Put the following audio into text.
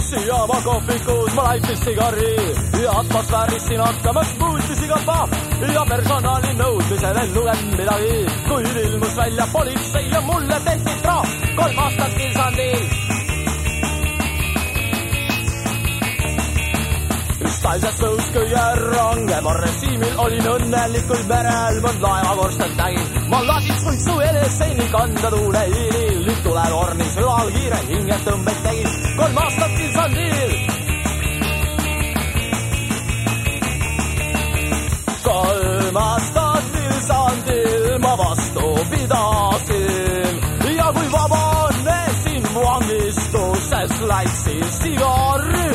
bussi jaama kohvikus ma laitsin sigari. Ja atmosfääris siin hakkamas muutusi kappa ja personali nõudmisel en lugenud midagi, kuid ilmus välja politsei ja mulle tehti trahv kolm aastat Ilsandil talvses tõus kõige rangem režiimil olin õnnelikul merel, mõnd laevakorstet nägin. ma lasin suitsu Heleseini kanda tuuleiili, Lütule tornis ülal kiire hingetõmbeid tegin, kolm aastat Ilsandil. kolm aastat Ilsandil ma vastu pidasin ja kui vabanesin vangistusest, läksin sigarit